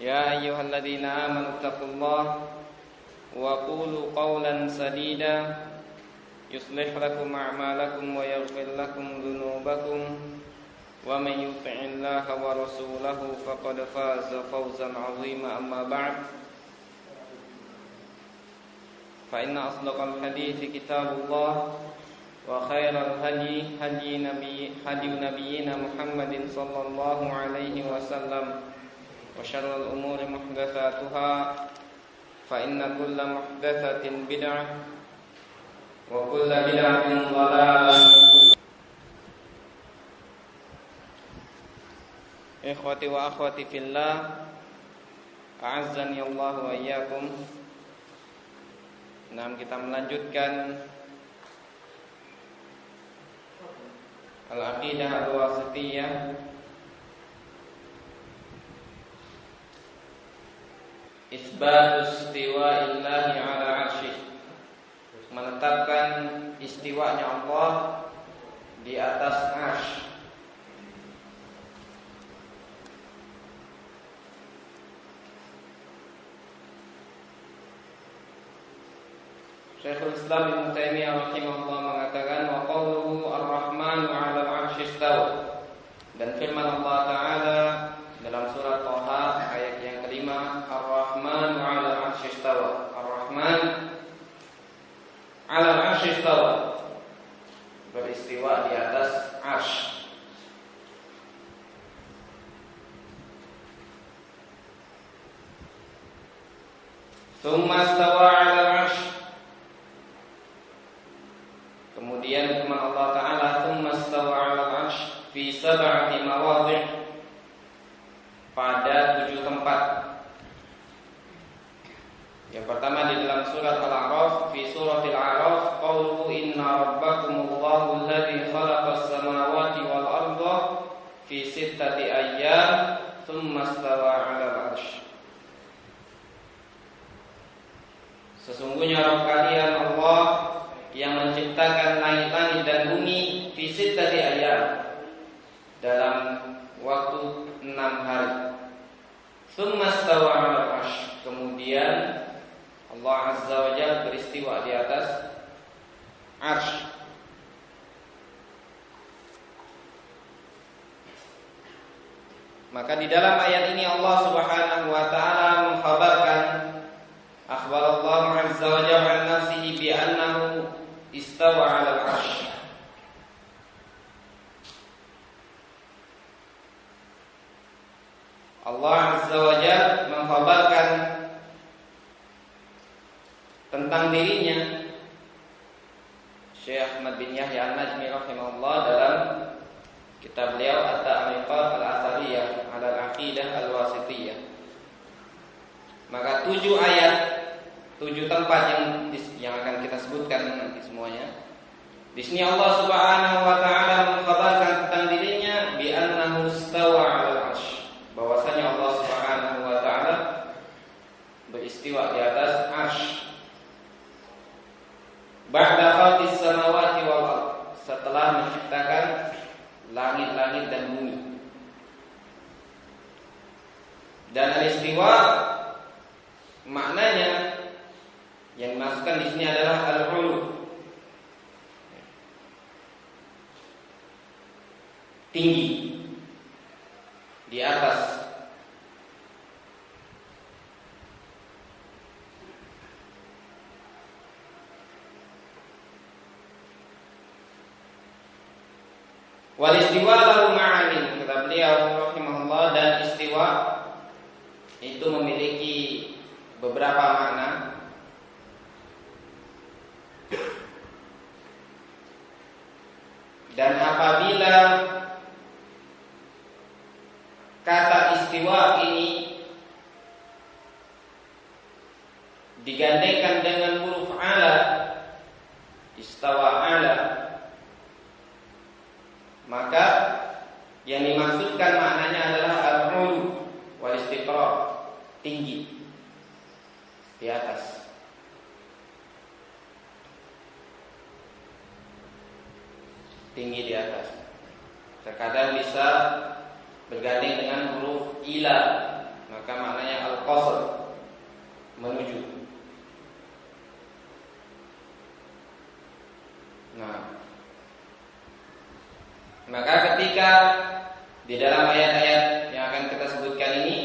يا أيها الذين آمنوا اتقوا الله وقولوا قولا سديدا يصلح لكم أعمالكم ويغفر لكم ذنوبكم ومن يطع الله ورسوله فقد فاز فوزا عظيما أما بعد. فإن أصدق الحديث كتاب الله وخير الهدي هدي نبي هدي نبينا محمد صلى الله عليه وسلم. وشر الأمور محدثاتها فإن كل محدثة بدعة وكل بدعة ضلالة إخوتي وأخواتي في الله أعزني الله وإياكم Nah, kita melanjutkan Al-Aqidah Al-Wasitiyah Isbatus istiwa'illahi ala arsyih Menetapkan istiwanya Allah di atas arsh Syekhul Islam Ibn Taimiyah rahimahullah mengatakan wa qawluhu ar-rahmanu 'ala al-'arsy. Dan firman Allah taala dalam surat Thaha ayat yang kelima ar-rahmanu 'ala al-'arsy istawa. Ar-Rahman 'ala al-'arsy istawa. Beristiwa di arsy. Thumma istawa 'ala al-'arsy Kemudian firman Allah Ta'ala Thumma stawa ala arsh Fi sab'ati mawadhi' Pada tujuh tempat Yang pertama di dalam surat Al-A'raf Fi suratil A'raf Qawluhu inna rabbakumullahu Alladhi khalaqas samawati wal arda Fi sittati Thumma stawa ala arsh Sesungguhnya Rabb kalian Allah yang menciptakan langit-langit dan bumi visit tadi ayam dalam waktu enam hari. Tsummastawa Kemudian Allah Azza wa Jalla beristiwa di atas arsy. Maka di dalam ayat ini Allah Subhanahu wa taala mengkhabarkan akhbar Allah Azza wa Jalla an nafsihi bi annahu istawa 'ala al-'arsy. Allah Azza wa Jalla mengkhabarkan tentang dirinya Syekh Ahmad bin Yahya An-Najmi rahimahullah dalam kitab beliau At-Ta'miqat Al-Athariyah 'ala al-Aqidah Al-Wasithiyah. Maka tujuh ayat tujuh tempat yang yang akan kita sebutkan nanti semuanya. Di sini Allah Subhanahu wa taala mengkabarkan tentang dirinya bi annahu stawa 'alal 'arsy. Bahwasanya Allah Subhanahu wa taala beristiwa di atas arsy. Ba'da khalqis samawati wal ard. Setelah menciptakan langit-langit dan bumi. Dan al-istiwa maknanya yang dimasukkan di sini adalah al-ulu. Tinggi. Di atas Wal istiwa lahu ma'anin kata beliau rahimahullah dan istiwa itu memiliki beberapa makna. Dan apabila kata istiwa ini digandengkan dengan huruf ala istawa ala maka yang dimaksudkan maknanya adalah al-ulu wal istiqrar tinggi di atas tinggi di atas terkadang bisa bergandeng dengan huruf ila maka maknanya al-qasr menuju Nah, maka ketika di dalam ayat-ayat yang akan kita sebutkan ini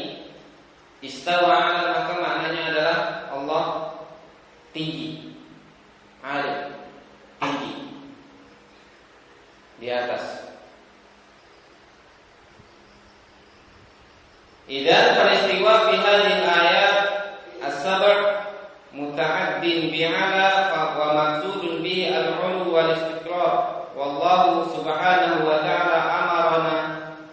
istawa maka maknanya adalah Allah tinggi, alim, tinggi. Di atas. Idan peristiwa fi hadhihi ayat as-sab' muta'addin bi'ala wa maqsudun bihi al-'ulu wal istiqrar wallahu subhanahu wa ta'ala amarna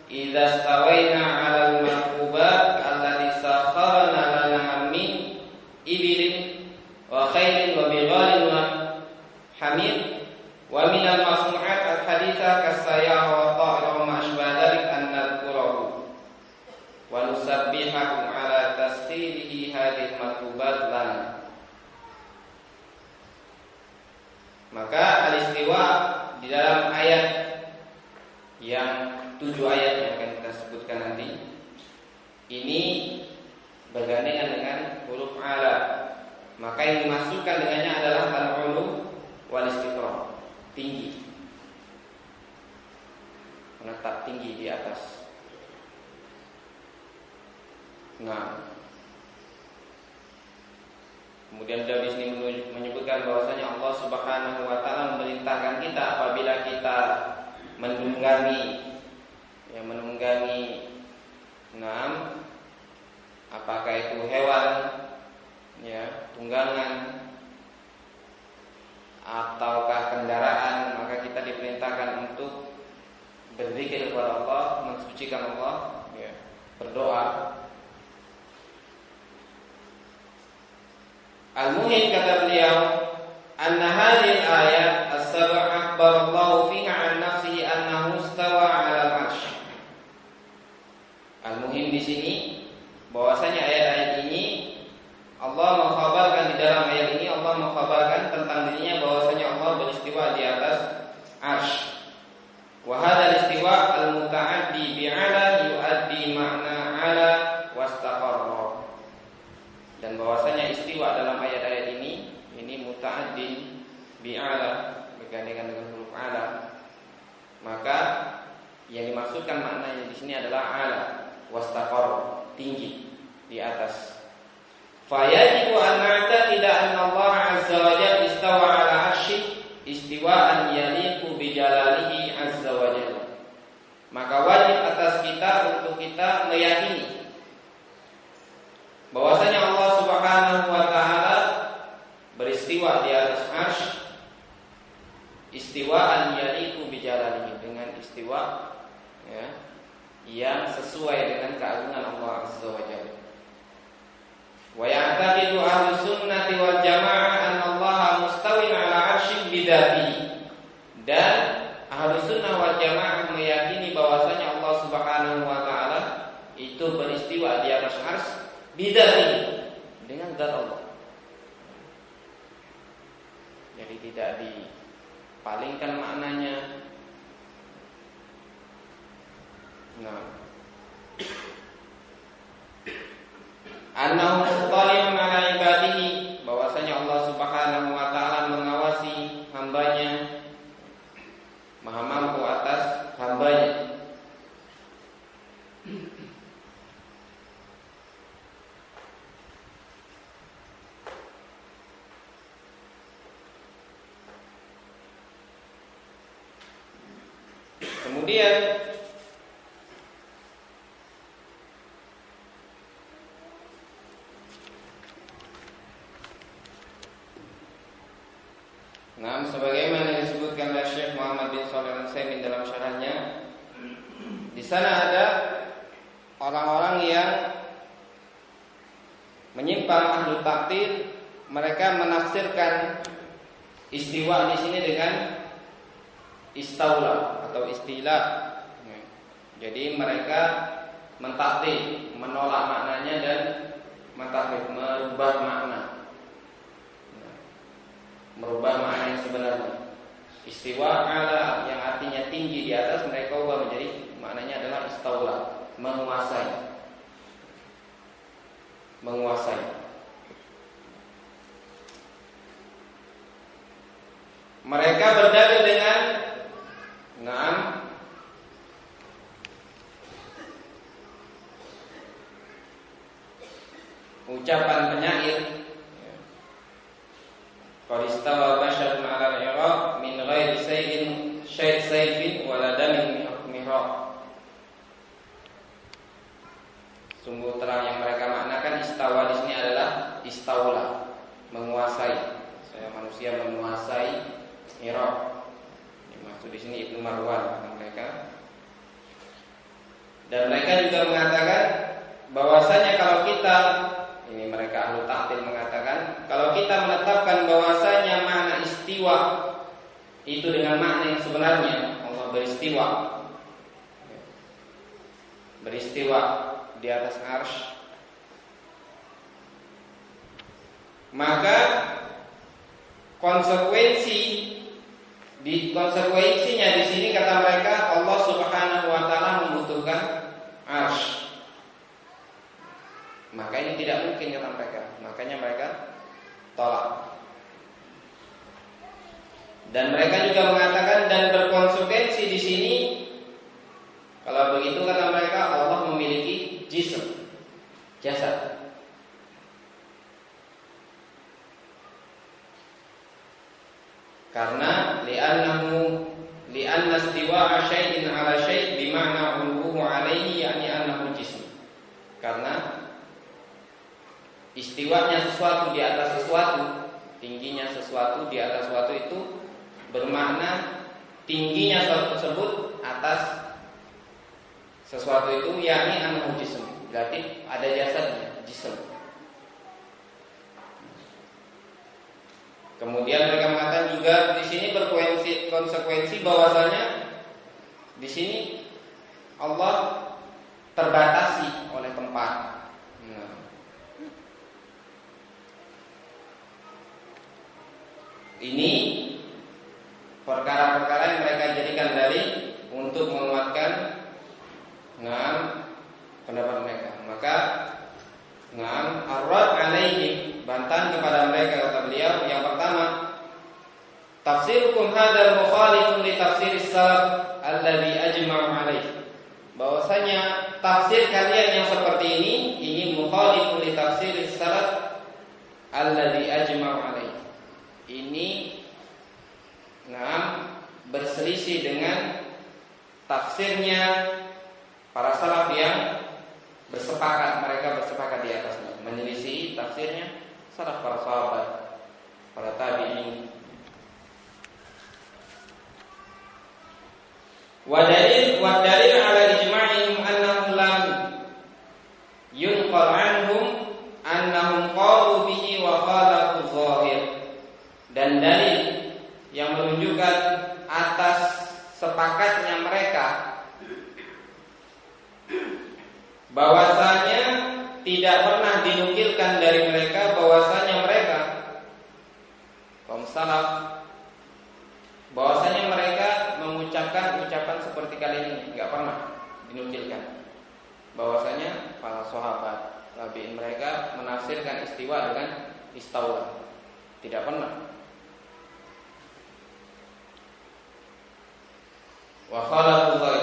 idza stawaina 'ala al-markubat allati sakharna lana min ibilin wa khairin wa bighalin wa hamir wa min al-masnu'at al-haditha kas-sayyah wa ta'ira wa ma ashba dhalik an nadhkurahu wa nusabbihahu 'ala taskhirihi hadhihi al-markubat lana Maka al-istiwa di dalam ayat yang tujuh ayat yang akan kita sebutkan nanti ini bergandengan dengan huruf ala. Maka yang dimasukkan dengannya adalah al-ulu wal istiqrar, tinggi. Menetap tinggi di atas. Nah, Kemudian beliau di sini menyebutkan bahwasanya Allah Subhanahu wa taala memerintahkan kita apabila kita menunggangi yang menunggangi. Enam apakah itu hewan ya tunggangan ataukah kendaraan maka kita diperintahkan untuk berzikir kepada Allah mensucikan Allah ya berdoa. Al-Muhim kata beliau, "Anna hadhihi ayat as-sab' akhbar Allah fiha an nafsihi annahu istawa 'ala al-'arsy." Al-Muhim di sini bahwasanya ayat-ayat ini Allah mengkhabarkan di dalam ayat ini Allah mengkhabarkan tentang dirinya bahwasanya Allah beristiwa di atas arsy. Wa hadzal istiwa al-muta'addi bi'ala yu'addi makna 'ala wastaqarra. Dan bahwasanya istiwa dalam ayat-ayat ini ini muta'addin bi'ala bergandengan dengan huruf ala. Maka yang dimaksudkan maknanya di sini adalah ala wastaqar tinggi di atas. Fayajibu an na'taqida anna Allah azza wa jalla istawa ala arsy istiwaan yaliqu bi jalalihi azza wa jalla. Maka wajib atas kita untuk kita meyakini bahwasanya Allah Subhanahu wa taala beristiwa di atas arsy istiwaan yaitu bijalanihi dengan istiwa ya yang sesuai dengan keagungan Allah Azza wa Jalla. Wa ya'taqidu ahlu sunnati wal jamaah anna Allah mustawin ala arsy bidatihi. Dan ahlu sunnah wal jamaah meyakini bahwasanya Allah Subhanahu wa taala itu beristiwa di atas arsy bidati dengan zat Allah. Jadi tidak dipalingkan maknanya. Nah. Annahu muttali'un ala ibadihi bahwasanya Allah Subhanahu wa taala mengawasi hambanya Maha mampu atas hambanya kemudian Nah, sebagaimana disebutkan oleh Syekh Muhammad bin Shalih Al Utsaimin dalam syarahnya, di sana ada orang-orang yang menyimpang ahlu takdir, mereka menafsirkan istiwa di sini dengan istaula atau istilah. Jadi mereka mentakdir, menolak maknanya dan mentakdir, merubah makna merubah makna yang sebenarnya. Istiwa ala yang artinya tinggi di atas mereka ubah menjadi maknanya adalah istaula, menguasai. Menguasai. Mereka berdalil dengan enam ucapan penyair Qad istawa basharun 'ala al-Iraq min ghairi sayyidin syait sayfin wala damin mihraq. Sungguh terang yang mereka maknakan istawa di sini adalah istaula, menguasai. Saya manusia menguasai Irak. Maksud di sini Ibnu Marwan mereka. Dan mereka juga mengatakan bahwasanya kalau kita ini mereka ahlu mengatakan kalau kita menetapkan bahwasanya makna istiwa itu dengan makna yang sebenarnya Allah beristiwa beristiwa di atas arsh maka konsekuensi di konsekuensinya di sini kata mereka Allah Subhanahu wa taala membutuhkan arsh maka ini tidak mungkin kata mereka. Makanya mereka tolak. Dan mereka juga mengatakan dan berkonsekuensi di sini kalau begitu kata mereka Allah memiliki jism, jasad. Karena li'annahu li'anna istiwa'a syai'in 'ala syai' bima'na 'uluhu 'alaihi yani annahu jism. Karena Istiwanya sesuatu di atas sesuatu, tingginya sesuatu di atas sesuatu itu bermakna tingginya sesuatu tersebut atas sesuatu itu yakni anu jism. Berarti ada jasadnya, jism. Kemudian mereka mengatakan juga di sini berkonsekuensi konsekuensi bahwasanya di sini Allah terbatasi oleh tempat. Ini perkara-perkara yang mereka jadikan dari untuk menguatkan ngam pendapat mereka. Maka ngam arwad alaihi bantahan kepada mereka kata beliau yang pertama tafsirukum hadal mukhalifun li tafsir salaf alladhi ajma'u alaihi bahwasanya tafsir kalian yang seperti ini ini mukhalifun li tafsir salaf alladhi ajma'u alaihi ini nah berselisih dengan tafsirnya para salaf yang bersepakat mereka bersepakat di atasnya menyelisih tafsirnya salaf para sahabat para tabi'in wa dalil wa dalil ala ijma'ihim annahum lam yunqal anhum annahum qalu bihi wa khalafu zahir dan dalil yang menunjukkan atas sepakatnya mereka bahwasanya tidak pernah dinukilkan dari mereka bahwasanya mereka kaum salaf bahwasanya mereka mengucapkan ucapan seperti kali ini. Nggak pernah dinukilkan. Bahwasanya para sahabat tabiin mereka menafsirkan istiwa dengan istawa. Tidak pernah. Wa khalaqullah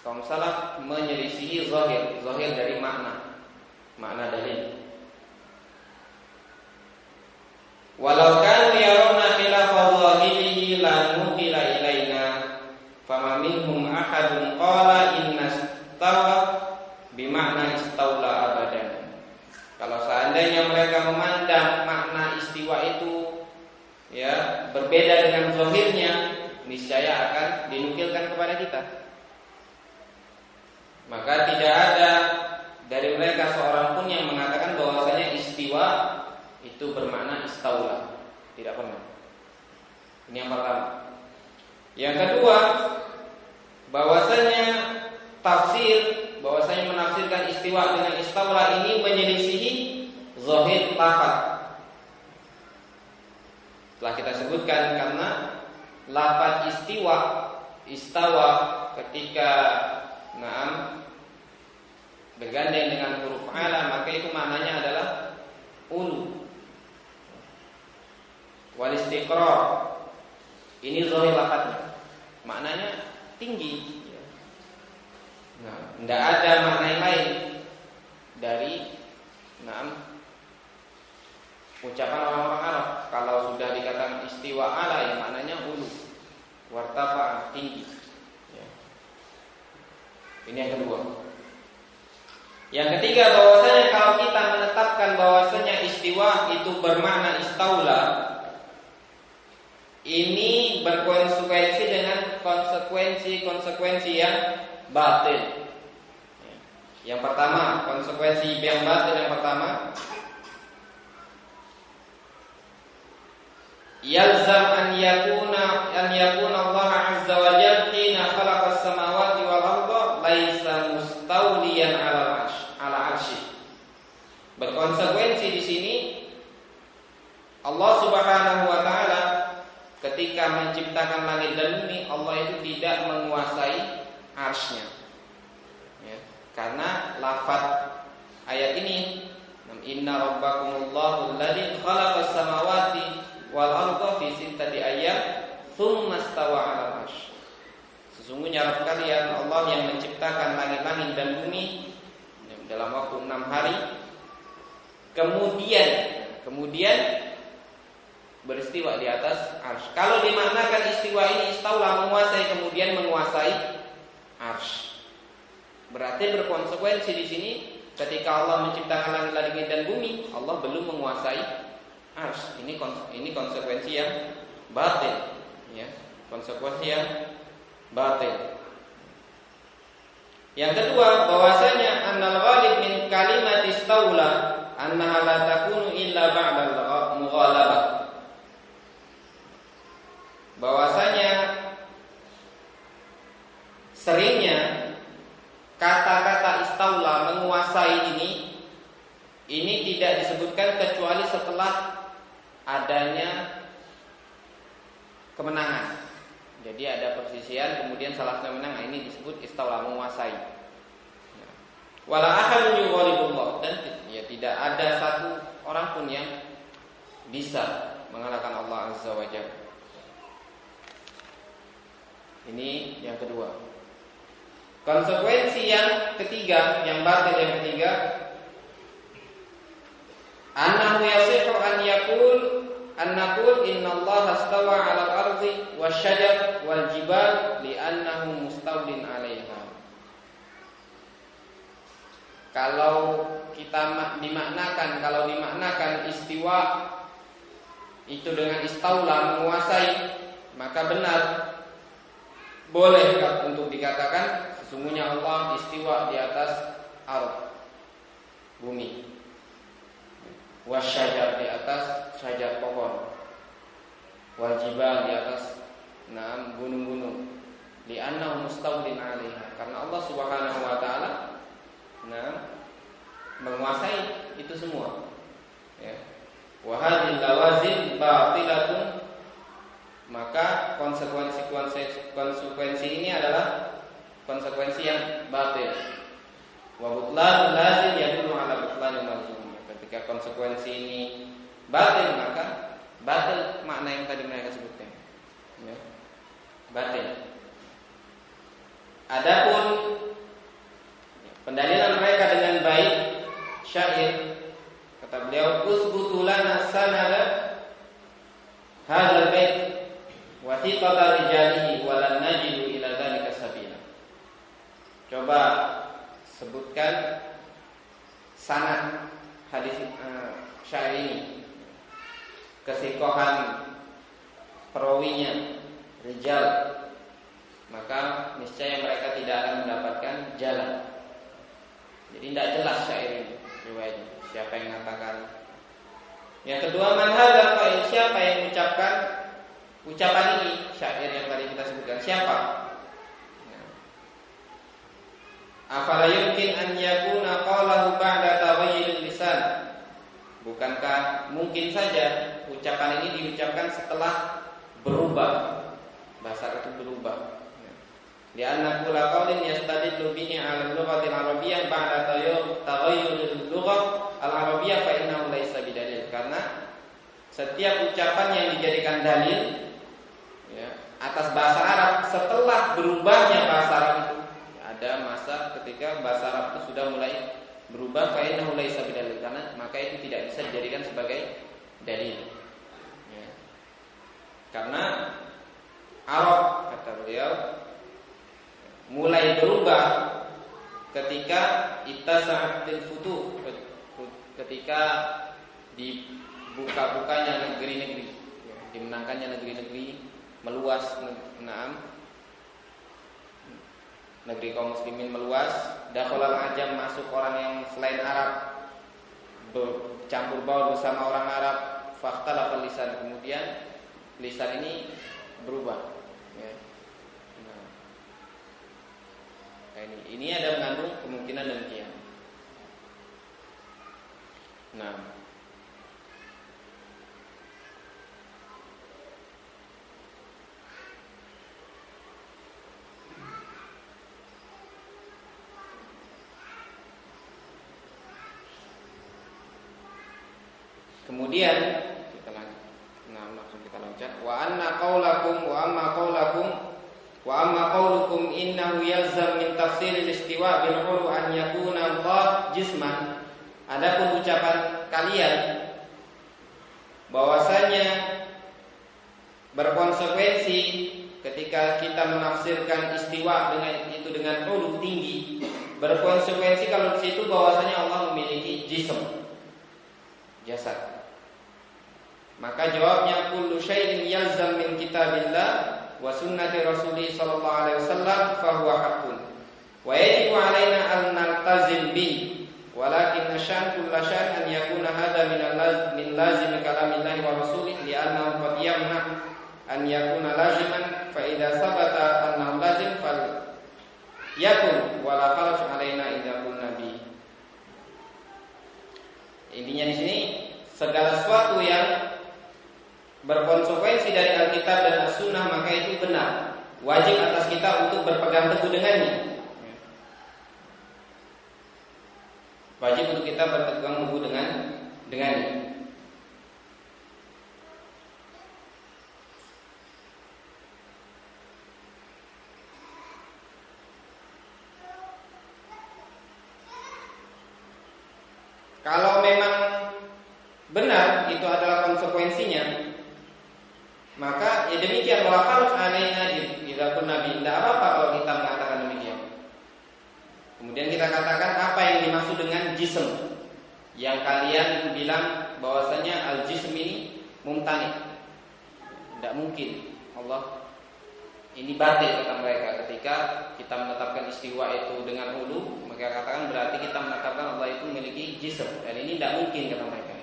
Kaum salaf menyelisihi zahir, zahir dari makna, makna dalil. Walau kan yarawna khilafa zahirihi la nuqila ilaina fama minhum ahadun qala inna istawa bima'na istaula abadan. Kalau seandainya mereka memandang makna istiwa itu ya berbeda dengan zahirnya, niscaya akan dinukilkan kepada kita. Maka tidak ada dari mereka seorang pun yang mengatakan bahwasanya istiwa itu bermakna istaula. Tidak pernah. Ini yang pertama. Yang kedua, bahwasanya tafsir bahwasanya menafsirkan istiwa dengan istaula ini menyelisihi zahir lafaz. Telah kita sebutkan karena lafaz istiwa istawa ketika naam. Bergandeng dengan huruf ala maka itu maknanya adalah ulu. Wal istiqrar. Ini zahir lafaznya maknanya tinggi. Nah tidak ada makna yang lain dari naam ucapan orang-orang Arab. Kalau sudah dikatakan istiwa ala ya maknanya ulu. Wartafa tinggi. Ini yang kedua yang ketiga bahwasanya kalau kita menetapkan bahwasanya istiwa itu bermakna istaula ini berkonsekuensi dengan konsekuensi-konsekuensi yang batin. Yang pertama, konsekuensi yang batin yang pertama yalzam an yakuna an yakuna Allah azza wa jalla khalaqa as-samawati wal arda laisa mustawliyan 'ala ala arsy. Berkonsekuensi di sini Allah Subhanahu wa taala ketika menciptakan langit dan bumi Allah itu tidak menguasai arsnya. Ya, karena lafaz ayat ini Inna rabbakumullahu alladzi khalaqas samawati wal arda fi sittati ayyam thumma stawa 'alal arsy. Sesungguhnya Rabb kalian Allah yang menciptakan langit-langit dan bumi dalam waktu enam hari. Kemudian, kemudian beristiwa di atas ars. Kalau dimaknakan istiwa ini istaula menguasai kemudian menguasai ars. Berarti berkonsekuensi di sini ketika Allah menciptakan langit-langit dan bumi, Allah belum menguasai ars. Ini ini konsekuensi yang batin, ya. Konsekuensi yang batin. Yang kedua, bahwasanya annal ghalib min kalimat istaula annaha la takunu illa ba'da mughalabah. Bahwasanya seringnya kata-kata istaula menguasai ini ini tidak disebutkan kecuali setelah adanya kemenangan. Jadi ada persisian kemudian salah satu menang ini disebut istaula menguasai. Wala ahadun dan ya tidak ada satu orang pun yang bisa mengalahkan Allah Azza wa Jalla. Ini yang kedua. Konsekuensi yang ketiga, yang batin yang ketiga, annahu yasihu an yakul an naqul innallaha astawa 'ala al-ardi wasyajar wal jibal li'annahu mustawlin 'alaiha. Kalau kita dimaknakan kalau dimaknakan istiwa itu dengan istaula menguasai maka benar boleh untuk dikatakan sesungguhnya Allah istiwa di atas ard bumi. Wasyajar di atas syajar pohon. Wajibal di atas enam gunung-gunung. Di anna mustawlin alaiha. Karena Allah Subhanahu wa taala nah menguasai itu semua. Ya. Wa lawazim batilatun maka konsekuensi konsekuensi ini adalah konsekuensi yang batil wa butlan lazim yadullu ala butlan Ketika konsekuensi ini batin maka batil makna yang tadi mereka sebutkan. Ya. Batil. Adapun pendalilan mereka dengan baik syair kata beliau usbutu lana sanada hadzal bait wa thiqata rijalihi wa lan najidu ila dzalika sabila. Coba sebutkan sanad hadis uh, syair ini. Kesikohan perawinya rijal. Maka niscaya mereka tidak akan mendapatkan jalan. Jadi tidak jelas syair ini riwayatnya siapa yang mengatakan? Yang kedua manhada siapa yang mengucapkan ucapan ini syair yang tadi kita sebutkan siapa? Afala yumkin an yakuna qalahu ba'da taghayyur lisan? Bukankah mungkin saja ucapan ini diucapkan setelah berubah? Bahasa itu berubah. Di anna kula qaulin yastadillu bihi 'ala al-lughati al-arabiyyah ba'da taghayyur al-lughah al-arabiyyah fa innahu laysa karena setiap ucapan yang dijadikan dalil ya, atas bahasa Arab setelah berubahnya bahasa Arab itu ada masa ketika bahasa Arab itu sudah mulai berubah kayaknya mulai sabidalil karena maka itu tidak bisa dijadikan sebagai dalil. Ya. Karena Arab kata beliau mulai berubah ketika itasa'atil futuh ketika dibuka-bukanya negeri-negeri ya, dimenangkannya negeri-negeri meluas enam negeri kaum muslimin meluas, dakhalal ajam masuk orang yang selain Arab bercampur baur bersama orang Arab, fakhtalafa lisan kemudian lisan ini berubah. Ya. Nah. nah, ini ini ada mengandung kemungkinan demikian. Nah, Kemudian kita. Nah, langsung kita loncat. Wa anna qaulakum wa amma qaulakum wa amma qaulukum innahu yalzam min tafsir al-istiwa bil huru an yakuna Allah jisman. Adapun ucapan kalian bahwasanya berkonsekuensi ketika kita menafsirkan istiwa dengan itu dengan huruf tinggi berkonsekuensi kalau di situ bahwasanya Allah memiliki jism jasad maka jawabnya kullu syai'in yalzam min kitabillah wa sunnati rasulih sallallahu alaihi wasallam fa huwa haqqun. Wa yajibu alaina an naltazim bi walakin nashan kullu syan an yakuna hadha min min lazim kalamillah wa rasulih li'annahu qad yamna an yakuna laziman fa idza sabata annahu lazim fal yakun wala kharaj alaina idza qulna bi. Intinya di sini segala sesuatu yang berkonsekuensi dari Alkitab dan As-Sunnah maka itu benar. Wajib atas kita untuk berpegang teguh dengannya. Wajib untuk kita berpegang teguh dengan dengannya. Kalau memang benar itu adalah konsekuensinya, maka ya demikian wala harus alaina jika pun nabi tidak apa-apa kalau kita mengatakan demikian. Kemudian kita katakan apa yang dimaksud dengan jism yang kalian bilang bahwasanya al jism ini mumtani. Tidak mungkin Allah ini batil kata mereka ketika kita menetapkan istiwa itu dengan hulu maka katakan berarti kita menetapkan Allah itu memiliki jism dan ini tidak mungkin kata mereka.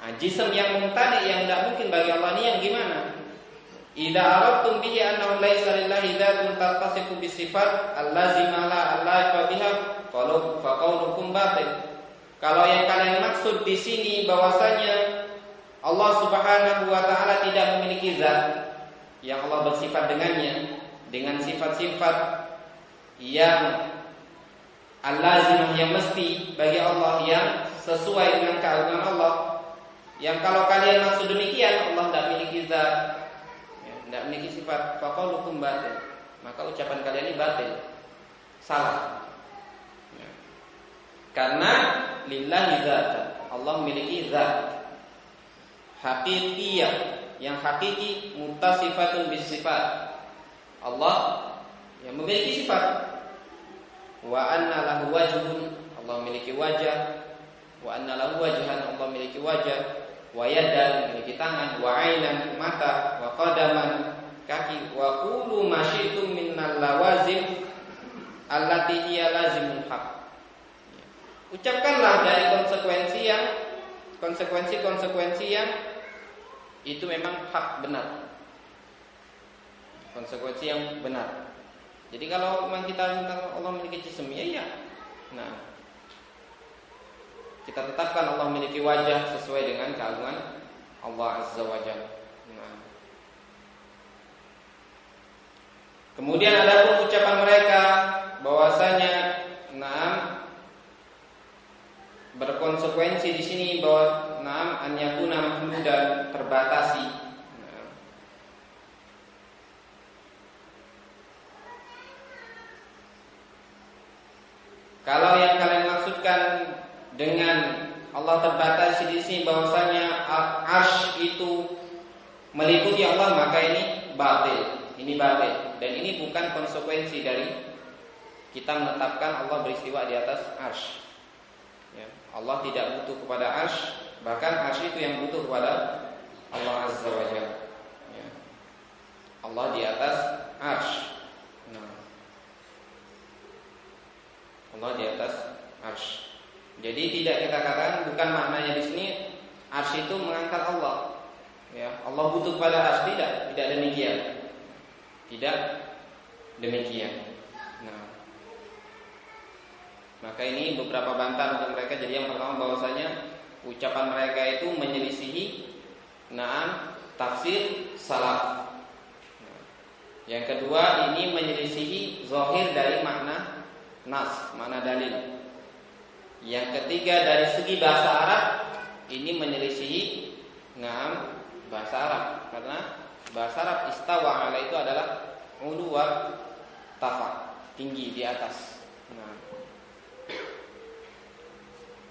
Nah, jism yang mumtani yang tidak mungkin bagi Allah ini yang gimana? Idza aradtum bihi annahu laisa lillahi dzatun tattasifu bisifat allazima la allafa biha qalu fa qaulukum batil. Kalau yang kalian maksud di sini bahwasanya Allah Subhanahu wa taala tidak memiliki zat yang Allah bersifat dengannya dengan sifat-sifat yang allazimah yang mesti bagi Allah yang sesuai dengan keagungan Allah. Yang kalau kalian maksud demikian Allah tidak memiliki zat tidak memiliki sifat faqaulukum batil maka ucapan kalian ini batil salah ya. Karena lillahi zat. Allah memiliki zat. Hakikiyah yang hakiki mutasifatun bis sifat. Allah yang memiliki sifat. Wa anna lahu wajhun Allah memiliki wajah. Wa anna lahu wajhan Allah memiliki wajah. Wa yadan memiliki tangan. Wa ainan mata. Wa qadaman kaki. Wa qulu ma minnal lawazim allati hiya lazimul haq ucapkanlah dari konsekuensi yang konsekuensi-konsekuensi yang itu memang hak benar konsekuensi yang benar jadi kalau memang kita tentang Allah memiliki jisim ya iya nah kita tetapkan Allah memiliki wajah sesuai dengan keagungan Allah Azza wa Jalla. Nah. Kemudian ada pun ucapan mereka bahwasanya enam berkonsekuensi di sini bahwa enam an yakuna mahmudan terbatasi. Kalau yang kalian maksudkan dengan Allah terbatas di sini bahwasanya arsh itu meliputi Allah maka ini batil. Ini batil dan ini bukan konsekuensi dari kita menetapkan Allah beristiwa di atas arsh. Allah tidak butuh kepada arsh, bahkan arsh itu yang butuh kepada Allah Azza wa Jalla. Ya. Allah di atas arsh. Nah. Allah di atas arsh. Jadi tidak kita katakan bukan maknanya di sini arsy itu mengangkat Allah. Ya, Allah butuh pada arsy tidak, tidak demikian. Tidak demikian. Maka ini beberapa bantahan untuk mereka. Jadi yang pertama bahwasanya ucapan mereka itu menyelisihi nah tafsir salaf. Yang kedua ini menyelisihi zahir dari makna nas, makna dalil. Yang ketiga dari segi bahasa Arab ini menyelisihi ngam bahasa Arab karena bahasa Arab istawa ala itu adalah ulu wa tafa tinggi di atas. Nah.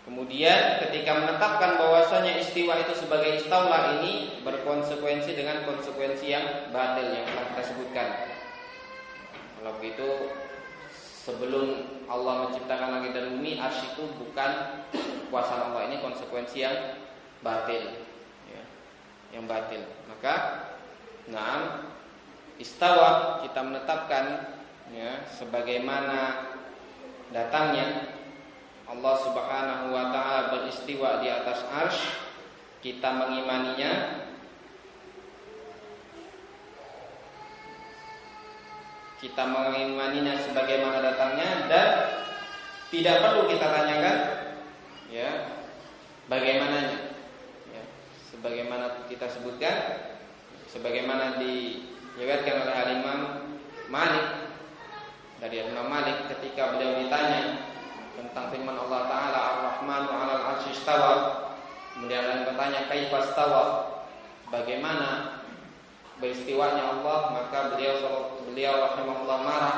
Kemudian ketika menetapkan bahwasanya istiwa itu sebagai istawa ini berkonsekuensi dengan konsekuensi yang batil yang telah kita sebutkan. Kalau begitu sebelum Allah menciptakan langit dan bumi arsy itu bukan kuasa Allah ini konsekuensi yang batil ya, yang batil maka nah istawa kita menetapkan ya sebagaimana datangnya Allah Subhanahu wa taala beristiwa di atas arsy. Kita mengimaninya. Kita mengimaninya sebagaimana datangnya dan tidak perlu kita tanyakan ya bagaimananya ya, sebagaimana kita sebutkan sebagaimana diriwayatkan oleh Al Imam Malik dari Imam Malik ketika beliau ditanya tentang firman Allah taala Ar-Rahmanu 'alal 'arsy istawa kemudian bertanya kaifa istawa bagaimana beristiwanya Allah maka beliau beliau rahimahullah marah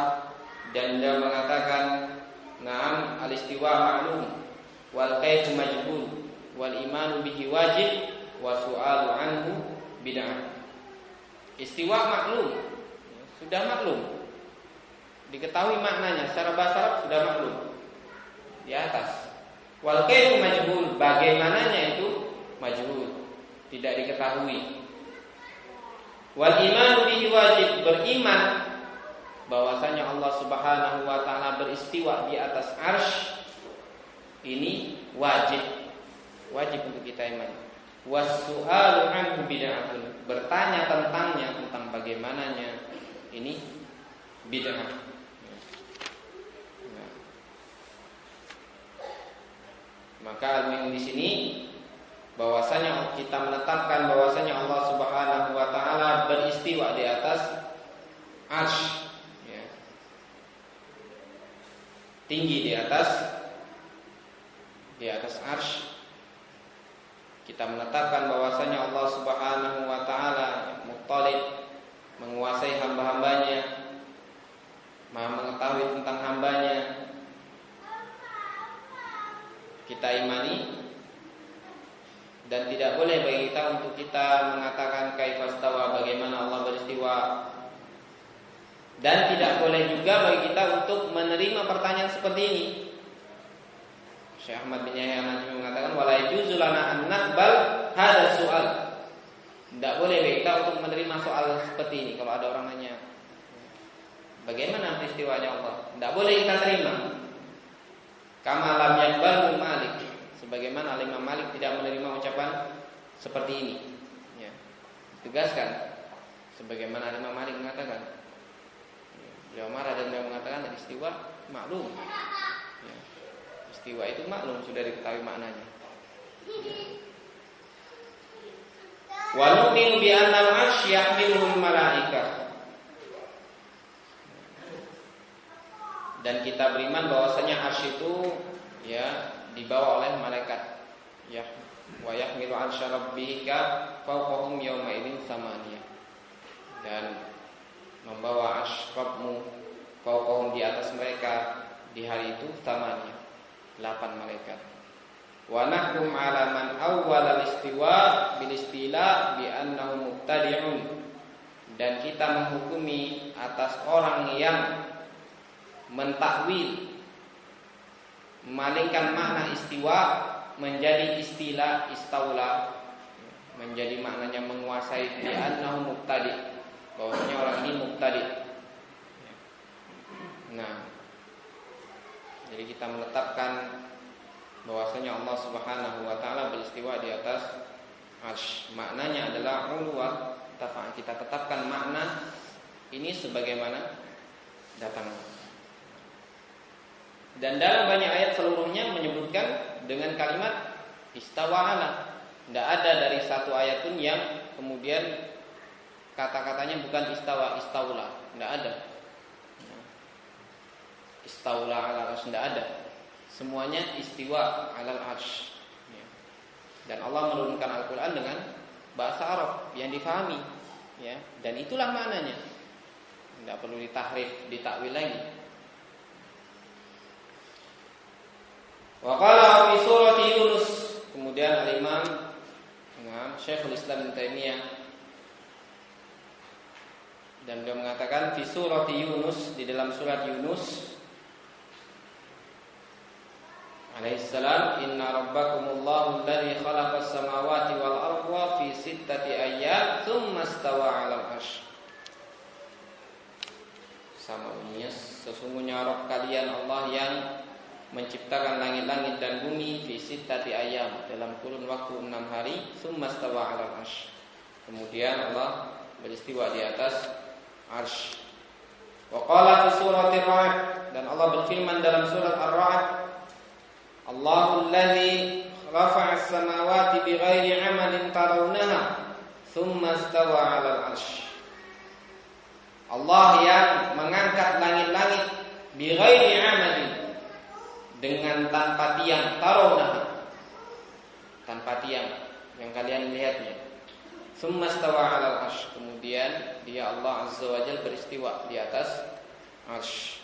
dan beliau mengatakan Naam al-istiwa ma'lum wal kaifu majhul wal imanu bihi wajib wa su'alu anhu bid'ah. Istiwa maklum, sudah maklum. Diketahui maknanya secara bahasa Arab sudah maklum. Di atas. Wal kaifu majhul, bagaimananya itu majhul, tidak diketahui. Wal iman bihi wajib beriman bahwasanya Allah Subhanahu wa taala beristiwa di atas arsy ini wajib wajib untuk kita iman. Wasu'alu anhu bid'atun. Bertanya tentangnya tentang bagaimananya ini bid'ah. Maka al di sini bahwasanya kita menetapkan bahwasanya Allah Subhanahu wa taala beristiwa di atas arsy ya. tinggi di atas di atas arsy kita menetapkan bahwasanya Allah Subhanahu wa taala muttalib menguasai hamba-hambanya Maha mengetahui tentang hambanya kita imani dan tidak boleh bagi kita untuk kita mengatakan kaifastawa bagaimana Allah beristiwa Dan tidak boleh juga bagi kita untuk menerima pertanyaan seperti ini. Syekh Ahmad bin Yahya Najmi mengatakan wala yajuzu lana an naqbal hadha soal. Tidak boleh bagi kita untuk menerima soal seperti ini kalau ada orang nanya bagaimana peristiwanya Allah. Tidak boleh kita terima. Kama lam yakbal Malik. Sebagaimana Imam Malik tidak menerima ucapan seperti ini. Ya. Tegaskan sebagaimana Imam Malik mengatakan Beliau marah dan beliau mengatakan istiwa maklum. Ya. Istiwa itu maklum sudah diketahui maknanya. Wa nu'minu bi anna al-'arsy yahmiluhu malaika. Dan kita beriman bahwasanya arsy itu ya dibawa oleh malaikat. Ya wa yahmilu 'arsya rabbika fawqahum yawma idzin samaniyah. Dan membawa ashrabmu kau di atas mereka di hari itu tamanya delapan malaikat wa nahkum ala man al-istiwa bil istila bi annahu mubtadi'un dan kita menghukumi atas orang yang mentakwil memalingkan makna istiwa menjadi istilah istaula menjadi maknanya menguasai bi annahu mubtadi' bahwasanya orang ini mubtadi. Nah, jadi kita menetapkan bahwasanya Allah Subhanahu wa taala beristiwa di atas arsy. Maknanya adalah uluwa tafa. Kita tetapkan makna ini sebagaimana datang. Dan dalam banyak ayat seluruhnya menyebutkan dengan kalimat istawa ala. Tidak ada dari satu ayat pun yang kemudian kata-katanya bukan istawa, istaula, tidak ada. Istaula ala arsy tidak ada. Semuanya istiwa ala arsy. Ya. Dan Allah menurunkan Al-Quran dengan bahasa Arab yang difahami. Ya. Dan itulah maknanya. Tidak perlu ditahrif, ditakwil lagi. Wa qala fi surati Yunus. Kemudian Al-Imam Syekhul Islam Ibnu Taimiyah dan beliau mengatakan di surat Yunus di dalam surat Yunus alaihissalam inna rabbakumullahu alladhi khalaqas samawati wal arda fi sittati ayyam thumma stawa 'alal 'arsy sama bunyinya sesungguhnya Rabb kalian Allah yang menciptakan langit-langit dan bumi fi sittati ayyam dalam kurun waktu enam hari thumma stawa 'alal 'arsy kemudian Allah beristiwa di atas arsh. Wa qala fi surati Ar-Ra'd dan Allah berfirman dalam surat Ar-Ra'd Allahu alladhi rafa'a as-samawati bighairi 'amalin tarawnaha thumma istawa 'ala al-'arsy. Allah yang mengangkat langit-langit bighairi 'amalin dengan tanpa tiang tarawnaha tanpa tiang yang kalian lihatnya Summa stawa 'alal arsh. Kemudian dia Allah Azza wa Jalla beristiwa di atas arsh.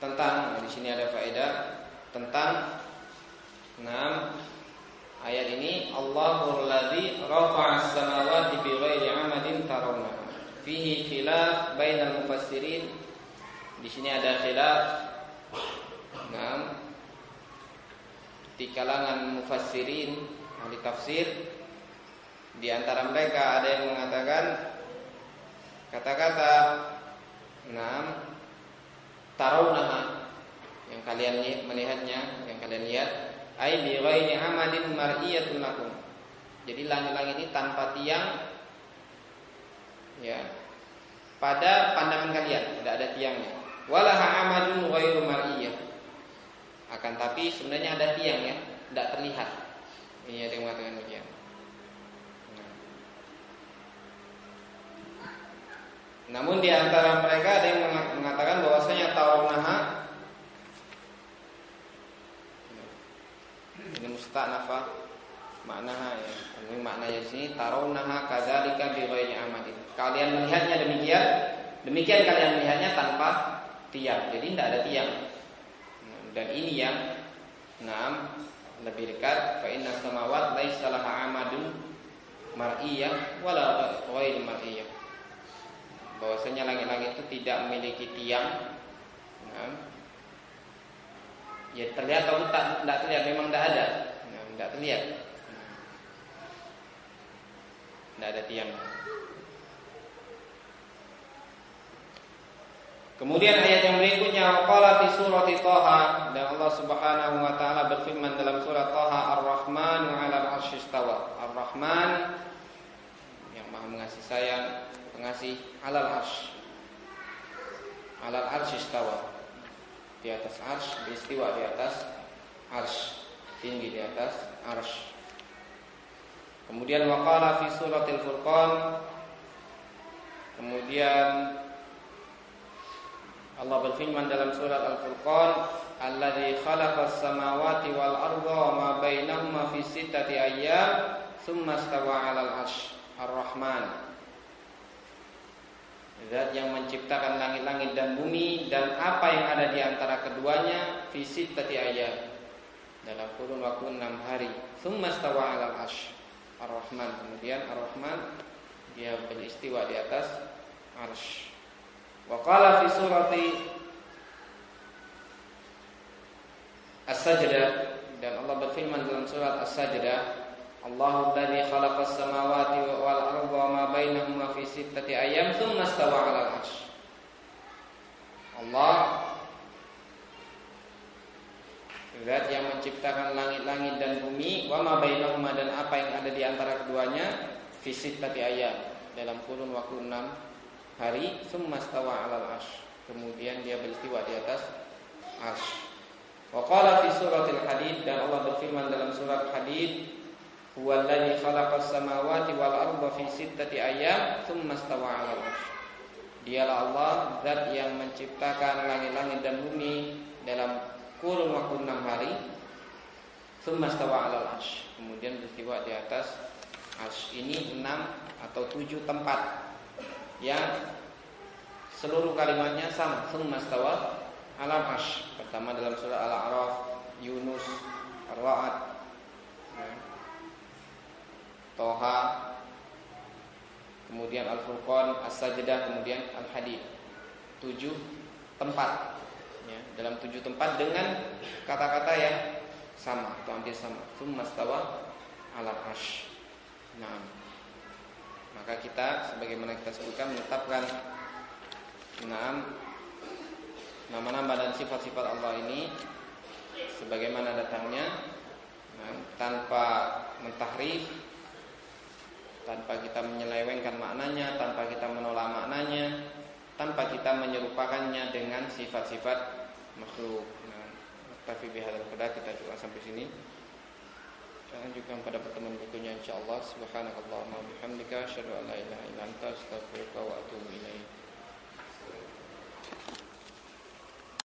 Tentang di sini ada faedah tentang enam Ayat ini Allahul ladzi rafa'a as-samawati bighairi 'amadin tarawna. Fihi khilaf bainal mufassirin. Di sini ada khilaf. Nah, di kalangan mufassirin ahli tafsir di antara mereka ada yang mengatakan kata-kata enam tarawnaha yang kalian melihatnya, yang kalian lihat ai ghairi amadin mar'iyatun lakum. Jadi langit-langit ini tanpa tiang ya. Pada pandangan kalian tidak ada tiangnya. Walaha amadun ghairu mar'iyah. Akan tapi sebenarnya ada tiang ya, tidak terlihat. Ini ada yang mengatakan demikian. Nah. Namun di antara mereka ada yang mengatakan bahwasanya taunaha ini musta'nafa maknaha ya ini maknanya sini tarawnaha kadzalika bi ghairi amadin kalian melihatnya demikian demikian kalian melihatnya tanpa tiang. Jadi tidak ada tiang. Dan ini yang enam lebih dekat fa inna samawat laisa laha amadun mar'iyah wala ghair mar'iyah. Bahwasanya langit-langit itu tidak memiliki tiang. Ya terlihat atau tak tidak terlihat memang tidak ada. Tidak terlihat. Tidak ada tiang. Kemudian ayat yang berikutnya qala fi surati Thaha dan Allah Subhanahu wa taala berfirman dalam surat Thaha Ar-Rahmanu 'alal 'arsy istawa. Ar-Rahman yang Maha mengasihi sayang, pengasih 'alal 'arsy. 'Alal 'arsy istawa. Di atas 'arsy, beristiwa di atas 'arsy, tinggi di atas 'arsy. Kemudian waqala fi suratil Furqan Kemudian Allah berfirman dalam surat Al-Furqan, "Alladzi khalaqas samawati wal arda wa ma bainahuma fi sittati ayyam, tsumma stawa 'alal 'arsy." Ar-Rahman. Zat yang menciptakan langit-langit dan bumi dan apa yang ada di antara keduanya fi sittati ayyam. Dalam kurun waktu enam hari. Tsumma stawa 'alal 'arsy. Ar-Rahman. Kemudian Ar-Rahman dia beristiwa di atas arsy. Wa qala fi surati As-Sajdah dan Allah berfirman dalam surat As-Sajdah Allahu alladhi khalaqas samawati wal arda wa ma bainahuma fi sittati ayyam thumma istawa 'alal Zat yang menciptakan langit-langit dan bumi wa ma bainahuma dan apa yang ada di antara keduanya fi sittati ayyam dalam kurun waktu 6 hari summa stawa 'alal arsy. Kemudian dia beristiwa di atas arsy. Wa qala fi suratil Hadid dan Allah berfirman dalam surat Hadid, "Huwa alladzi khalaqas samawati wal arda fi sittati ayyam tsumma stawa 'alal arsy." Dialah Allah zat yang menciptakan langit-langit dan bumi dalam kurun waktu enam hari. Tsumma stawa 'alal arsy. Kemudian beristiwa di atas arsy. Ini enam atau tujuh tempat yang seluruh kalimatnya sama summa stawa alam ash pertama dalam surah al-a'raf Yunus ar-ra'd. Toha kemudian al-furqan as-sajdah kemudian al-hadid. Tujuh tempat ya, dalam tujuh tempat dengan kata-kata yang sama atau hampir sama. Summa stawa alam ash nah maka kita sebagaimana kita sebutkan menetapkan enam nama-nama dan sifat-sifat Allah ini sebagaimana datangnya nah, tanpa mentahrif tanpa kita menyelewengkan maknanya, tanpa kita menolak maknanya, tanpa kita menyerupakannya dengan sifat-sifat makhluk. Nah, tapi bihadal kuda kita juga sampai sini. Dan juga pada pertemuan berikutnya insyaallah subhanakallahumma bihamdika asyhadu an la ilaha illa anta astaghfiruka wa atubu ilaik.